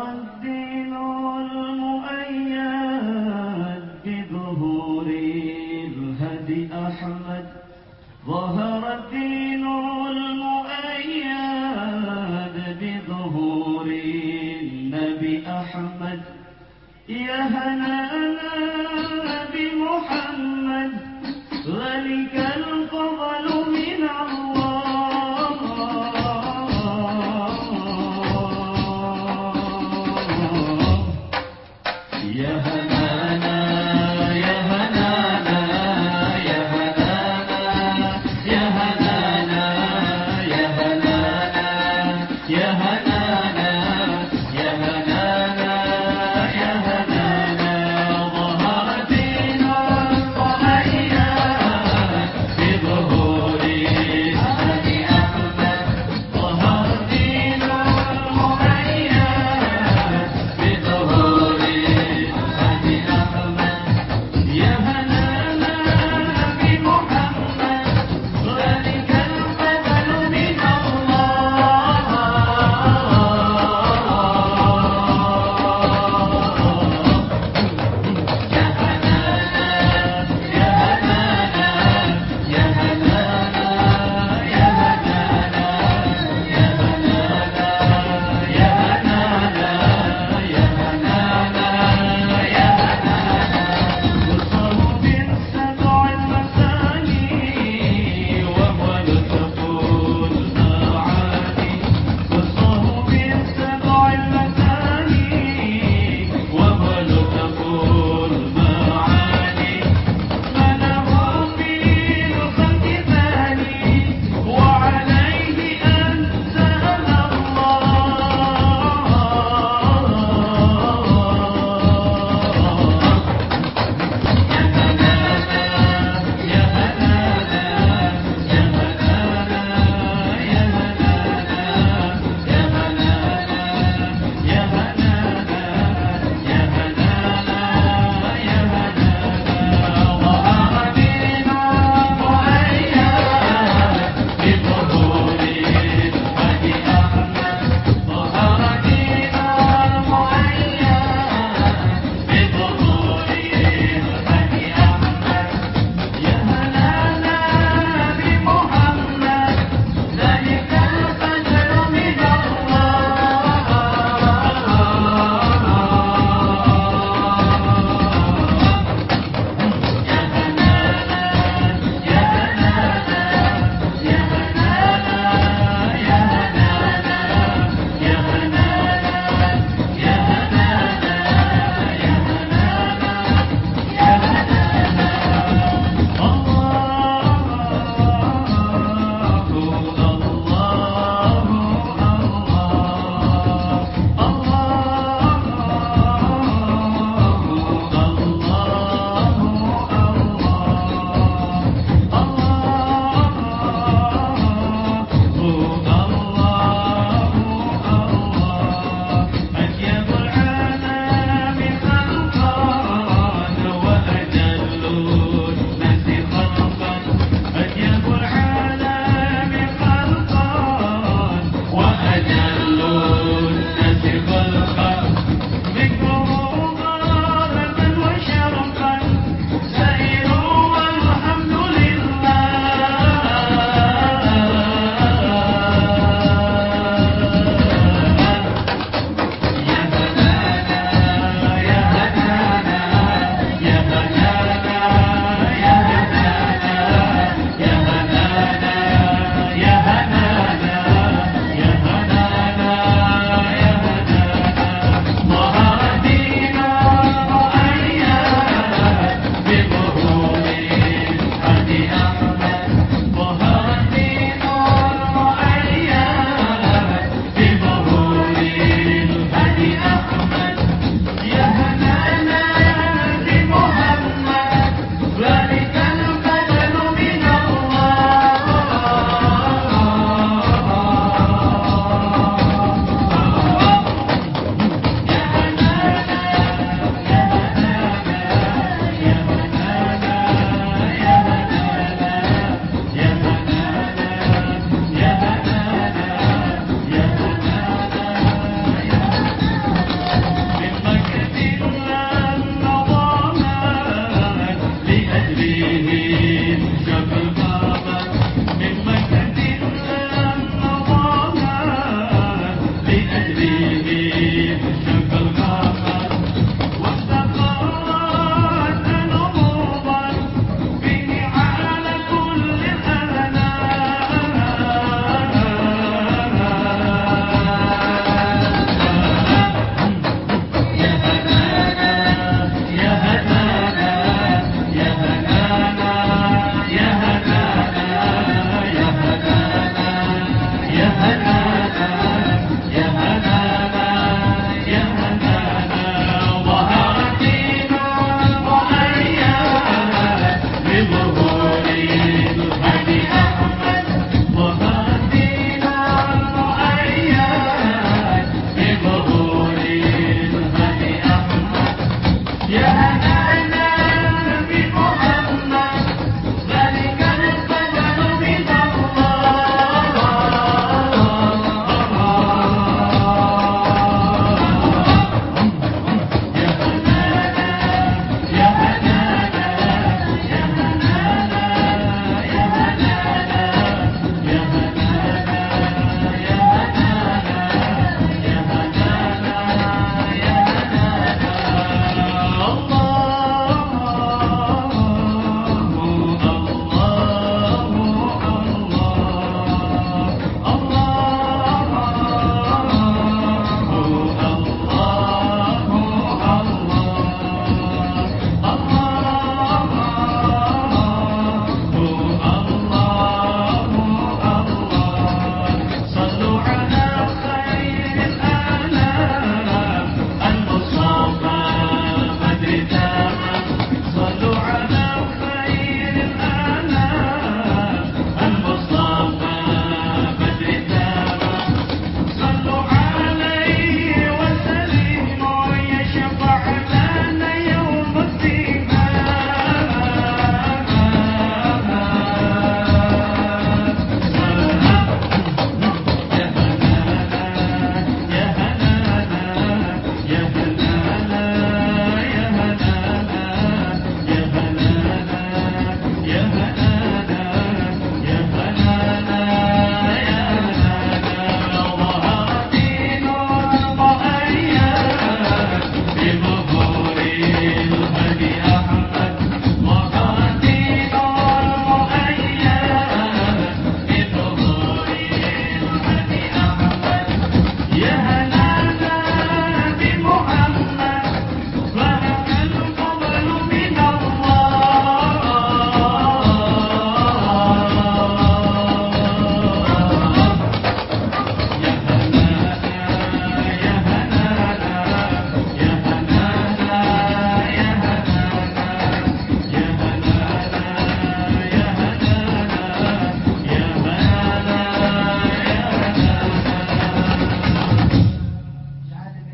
الدين المؤيد بظهور الهدي أحمد. ظهر الدين المؤيد بظهور النبي أحمد. يا هنانا بمحمد ذلك الفضل من الله.